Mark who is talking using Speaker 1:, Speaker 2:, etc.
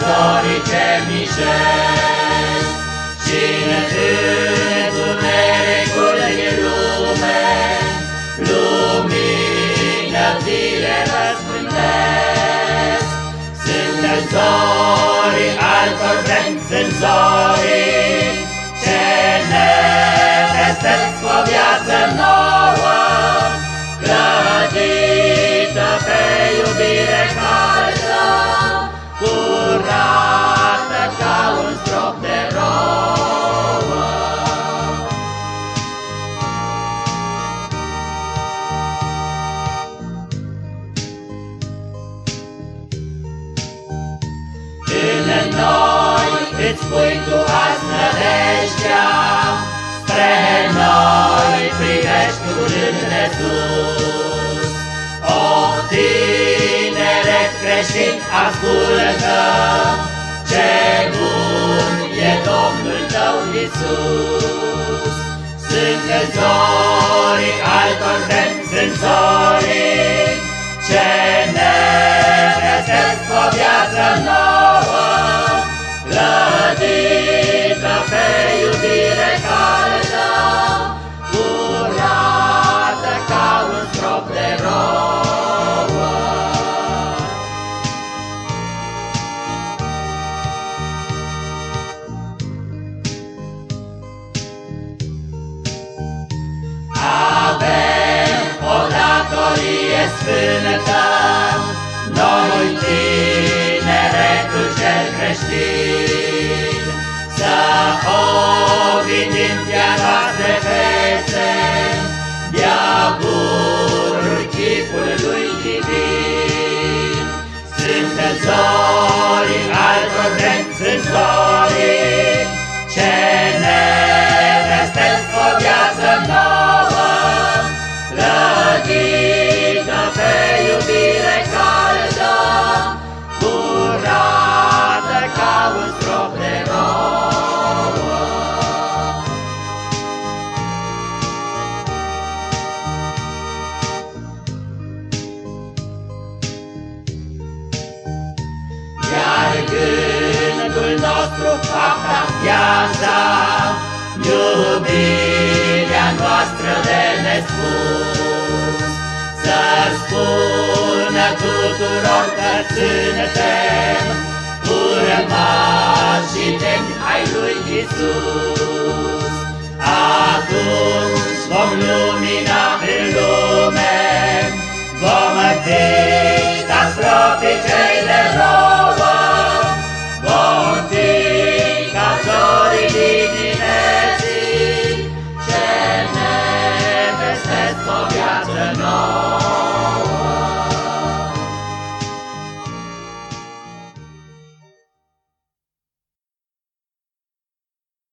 Speaker 1: zorii ce mișesc și în întunericul din lume, lumină vie răspândesc. Sunt zorii altor vremi, sunt zorii noi îți pui tu azi nădejdea, Spre noi privești cu rând de sus. O tineret creștin ascultă, Ce bun e Domnul tău Iisus. Sunt zorii altor vremi, sunt zorii ce un strop de rouă. Avem o datorie sfântă, noi tineretul cel creștin, să ovidim de-a noastre nostru fapta viața, Iubirea noastră de nespus, Să spună tuturor că suntem Urmași și demni ai lui Isus. Atunci vom lumina în lume, Vom dicta stropii cei de rog,